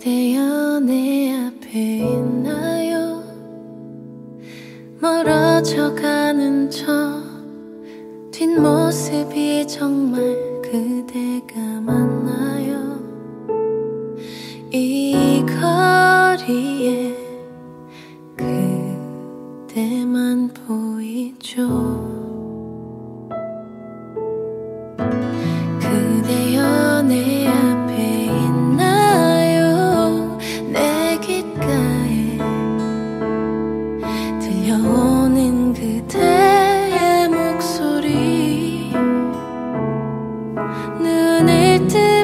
그대여 내 앞에 있나요? 멀어져가는 저 뒷모습이 정말 그대가 맞나요? 이 거리에 그대만 보이죠? 들려오는 그대의 목소리 눈을 뜨